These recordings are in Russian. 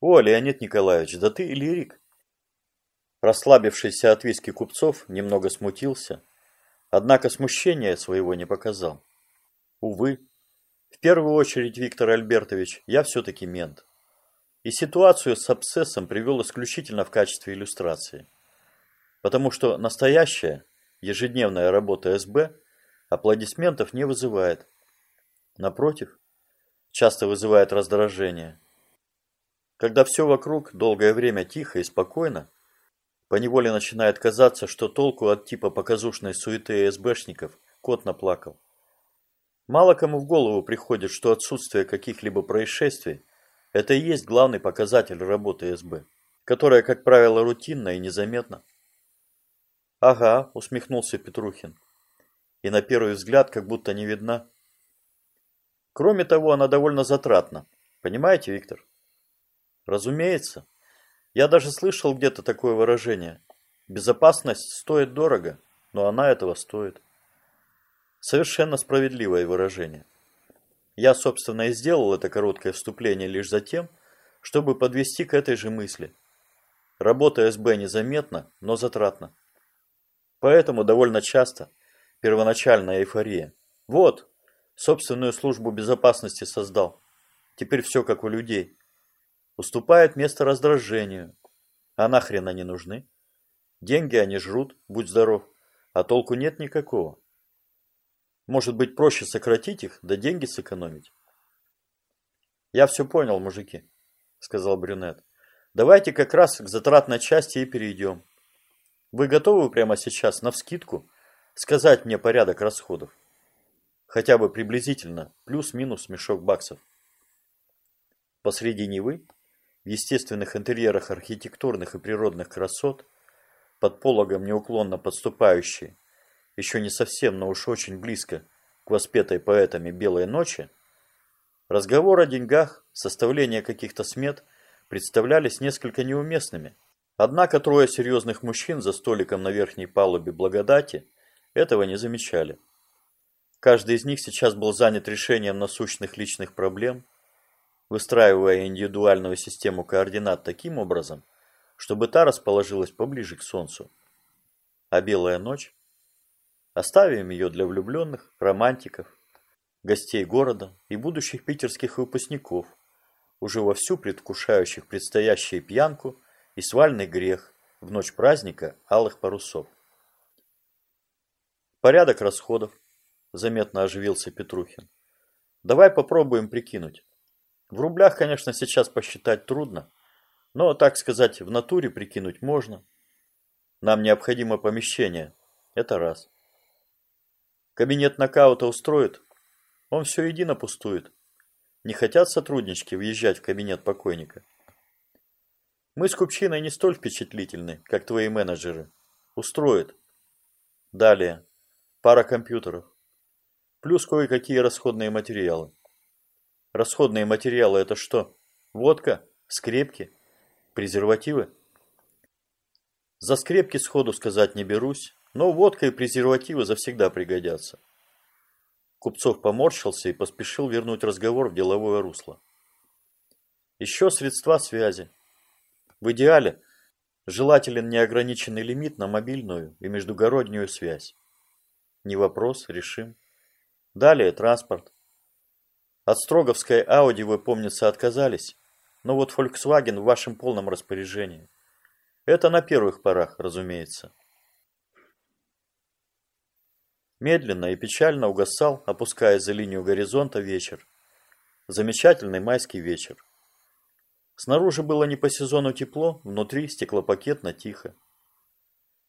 О, Леонид Николаевич, да ты лирик. Расслабившийся от виски купцов немного смутился, однако смущения своего не показал. Увы, в первую очередь, Виктор Альбертович, я все-таки мент. И ситуацию с абсцессом привел исключительно в качестве иллюстрации. Потому что настоящая, ежедневная работа СБ аплодисментов не вызывает. Напротив, часто вызывает раздражение. Когда все вокруг долгое время тихо и спокойно, поневоле начинает казаться, что толку от типа показушной суеты СБшников кот наплакал. Мало кому в голову приходит, что отсутствие каких-либо происшествий – это и есть главный показатель работы СБ, которая, как правило, рутинна и незаметна. «Ага», – усмехнулся Петрухин. И на первый взгляд как будто не видна. Кроме того, она довольно затратна. Понимаете, Виктор? Разумеется. Я даже слышал где-то такое выражение. Безопасность стоит дорого, но она этого стоит. Совершенно справедливое выражение. Я, собственно, и сделал это короткое вступление лишь за тем, чтобы подвести к этой же мысли. Работа СБ незаметна, но затратна. Поэтому довольно часто первоначальная эйфория. Вот, собственную службу безопасности создал. Теперь все как у людей. Уступает место раздражению. А нахрен они нужны? Деньги они жрут, будь здоров, а толку нет никакого. Может быть, проще сократить их, да деньги сэкономить? Я все понял, мужики, сказал брюнет. Давайте как раз к затратной части и перейдем. Вы готовы прямо сейчас, навскидку, сказать мне порядок расходов? Хотя бы приблизительно, плюс-минус мешок баксов. Посреди Невы, в естественных интерьерах архитектурных и природных красот, под пологом неуклонно подступающие еще не совсем, но уж очень близко к воспетой поэтами «Белой ночи», разговор о деньгах, составление каких-то смет представлялись несколько неуместными. Однако трое серьезных мужчин за столиком на верхней палубе благодати этого не замечали. Каждый из них сейчас был занят решением насущных личных проблем, выстраивая индивидуальную систему координат таким образом, чтобы та расположилась поближе к Солнцу. А белая ночь Оставим ее для влюбленных, романтиков, гостей города и будущих питерских выпускников, уже вовсю предвкушающих предстоящую пьянку и свальный грех в ночь праздника алых парусов. Порядок расходов, заметно оживился Петрухин. Давай попробуем прикинуть. В рублях, конечно, сейчас посчитать трудно, но, так сказать, в натуре прикинуть можно. Нам необходимо помещение, это раз. Кабинет нокаута устроит? Он все едино пустует. Не хотят сотруднички въезжать в кабинет покойника? Мы с Купчиной не столь впечатлительны, как твои менеджеры. Устроит. Далее. Пара компьютеров. Плюс кое-какие расходные материалы. Расходные материалы это что? Водка? Скрепки? Презервативы? За скрепки сходу сказать не берусь, но водка и презервативы завсегда пригодятся. Купцов поморщился и поспешил вернуть разговор в деловое русло. Еще средства связи. В идеале желателен неограниченный лимит на мобильную и междугороднюю связь. Не вопрос, решим. Далее транспорт. От Строговской Ауди вы, помнится, отказались, но вот Volkswagen в вашем полном распоряжении. Это на первых порах, разумеется. Медленно и печально угасал, опускаясь за линию горизонта, вечер. Замечательный майский вечер. Снаружи было не по сезону тепло, внутри стеклопакетно тихо.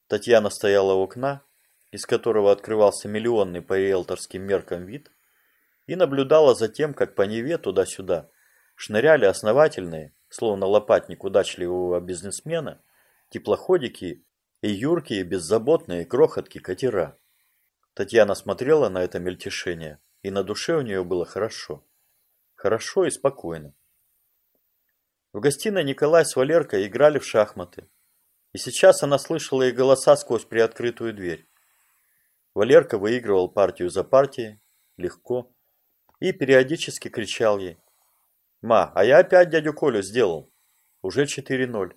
Татьяна стояла у окна, из которого открывался миллионный по риэлторским меркам вид, и наблюдала за тем, как по Неве туда-сюда шныряли основательные, словно лопатник удачливого бизнесмена, теплоходики и юркие беззаботные крохотки катера. Татьяна смотрела на это мельтешение, и на душе у нее было хорошо. Хорошо и спокойно. В гостиной Николай с Валеркой играли в шахматы. И сейчас она слышала их голоса сквозь приоткрытую дверь. Валерка выигрывал партию за партией, легко, и периодически кричал ей. «Ма, а я опять дядю Колю сделал. Уже 4-0.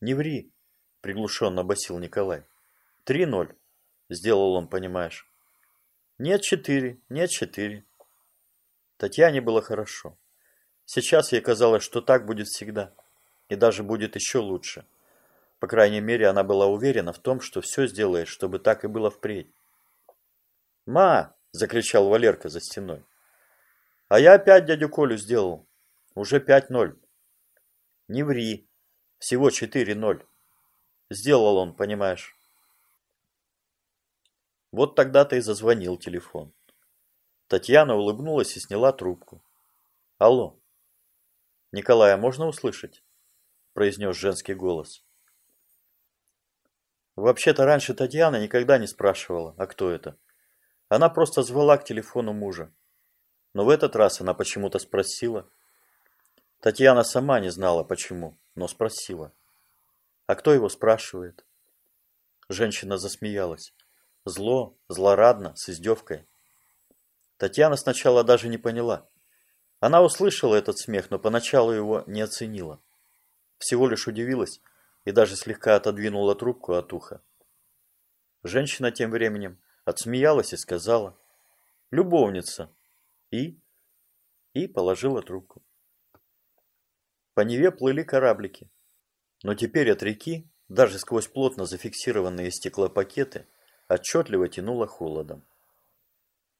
Не ври, приглушенно басил Николай. 3-0. Сделал он, понимаешь. Нет 4, нет 4. Татьяне было хорошо. Сейчас ей казалось, что так будет всегда. И даже будет еще лучше. По крайней мере, она была уверена в том, что все сделает, чтобы так и было впредь. «Ма!» – закричал Валерка за стеной. «А я опять дядю Колю сделал. Уже 5-0». «Не ври. Всего 4-0. Сделал он, понимаешь». Вот тогда-то и зазвонил телефон. Татьяна улыбнулась и сняла трубку. «Алло!» «Николая можно услышать?» – произнес женский голос. Вообще-то раньше Татьяна никогда не спрашивала, а кто это. Она просто звала к телефону мужа. Но в этот раз она почему-то спросила. Татьяна сама не знала почему, но спросила. А кто его спрашивает? Женщина засмеялась. Зло, злорадно, с издевкой. Татьяна сначала даже не поняла. Она услышала этот смех, но поначалу его не оценила. Всего лишь удивилась и даже слегка отодвинула трубку от уха. Женщина тем временем отсмеялась и сказала «Любовница» и... и положила трубку. По Неве плыли кораблики, но теперь от реки, даже сквозь плотно зафиксированные стеклопакеты, отчетливо тянуло холодом.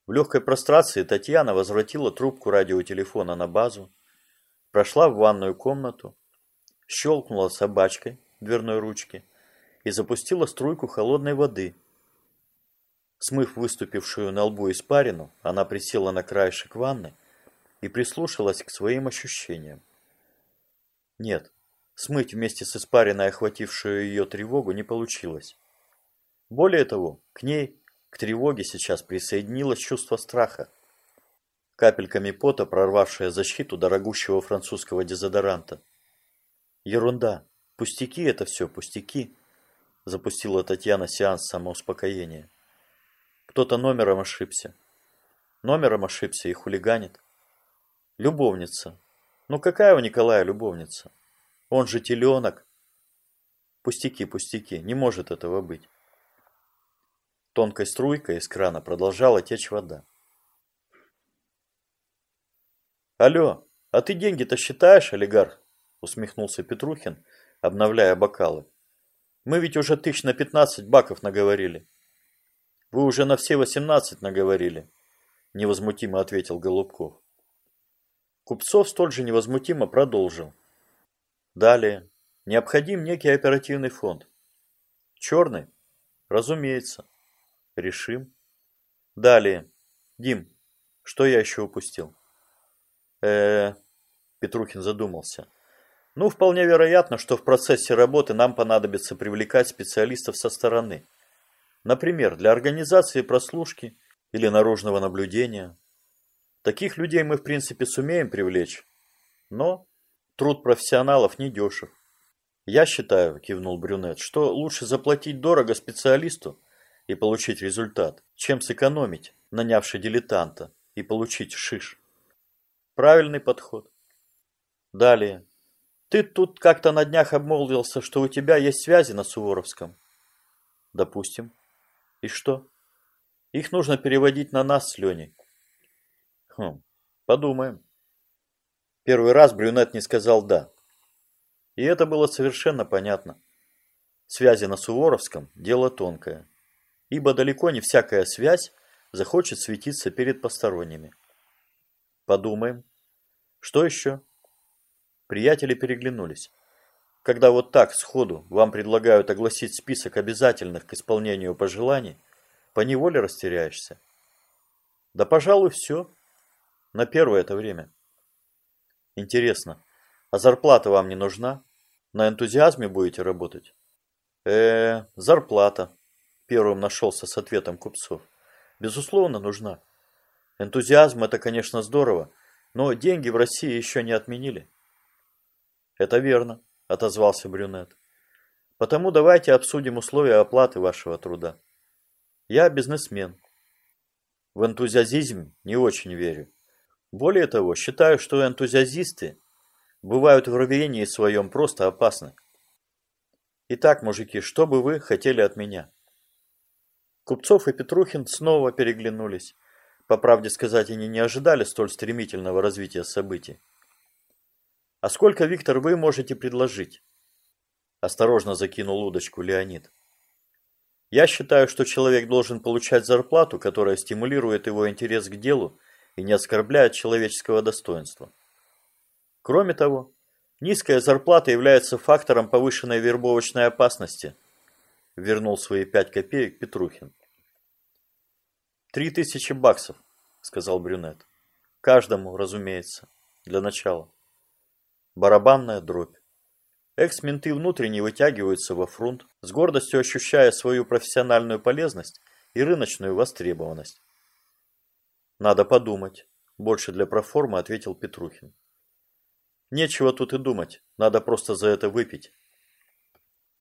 В легкой прострации Татьяна возвратила трубку радиотелефона на базу, прошла в ванную комнату, щелкнула собачкой дверной ручки и запустила струйку холодной воды. Смыв выступившую на лбу испарину, она присела на краешек ванны и прислушалась к своим ощущениям. Нет, смыть вместе с испариной охватившую ее тревогу не получилось. Более того, к ней к тревоге сейчас присоединилось чувство страха. Капельками пота, прорвавшая защиту дорогущего французского дезодоранта. Ерунда. Пустяки это все, пустяки. Запустила Татьяна сеанс самоуспокоения. Кто-то номером ошибся. Номером ошибся и хулиганит. Любовница. Ну какая у Николая любовница? Он же теленок. Пустяки, пустяки, не может этого быть. Тонкой струйкой из крана продолжала течь вода. «Алло, а ты деньги-то считаешь, олигарх?» усмехнулся Петрухин, обновляя бокалы. «Мы ведь уже тысяч на пятнадцать баков наговорили». «Вы уже на все восемнадцать наговорили», невозмутимо ответил Голубков. Купцов столь же невозмутимо продолжил. Далее. Необходим некий оперативный фонд. Черный? Разумеется. Решим. Далее. Дим, что я еще упустил? э Петрухин задумался. Ну, вполне вероятно, что в процессе работы нам понадобится привлекать специалистов со стороны. Например, для организации прослушки или наружного наблюдения. Таких людей мы, в принципе, сумеем привлечь. Но труд профессионалов не дешев. Я считаю, кивнул Брюнет, что лучше заплатить дорого специалисту, и получить результат, чем сэкономить, нанявший дилетанта, и получить шиш. Правильный подход. Далее. Ты тут как-то на днях обмолвился, что у тебя есть связи на Суворовском. Допустим. И что? Их нужно переводить на нас с Леней. Хм, подумаем. Первый раз брюнет не сказал «да». И это было совершенно понятно. Связи на Суворовском – дело тонкое ибо далеко не всякая связь захочет светиться перед посторонними. Подумаем. Что еще? Приятели переглянулись. Когда вот так сходу вам предлагают огласить список обязательных к исполнению пожеланий, поневоле растеряешься. Да, пожалуй, все. На первое это время. Интересно, а зарплата вам не нужна? На энтузиазме будете работать? э, -э зарплата, Первым нашелся с ответом купцов. Безусловно, нужна. Энтузиазм – это, конечно, здорово, но деньги в России еще не отменили. Это верно, отозвался брюнет. Потому давайте обсудим условия оплаты вашего труда. Я бизнесмен. В энтузиазизм не очень верю. Более того, считаю, что энтузиазисты бывают в рвении своем просто опасны. Итак, мужики, что бы вы хотели от меня? Купцов и Петрухин снова переглянулись. По правде сказать, они не ожидали столь стремительного развития событий. «А сколько, Виктор, вы можете предложить?» Осторожно закинул удочку Леонид. «Я считаю, что человек должен получать зарплату, которая стимулирует его интерес к делу и не оскорбляет человеческого достоинства. Кроме того, низкая зарплата является фактором повышенной вербовочной опасности», вернул свои пять копеек Петрухин. «Три тысячи баксов», сказал брюнет. «Каждому, разумеется, для начала». Барабанная дробь. Экс-менты внутренне вытягиваются во фронт, с гордостью ощущая свою профессиональную полезность и рыночную востребованность. «Надо подумать», – больше для проформы ответил Петрухин. «Нечего тут и думать, надо просто за это выпить».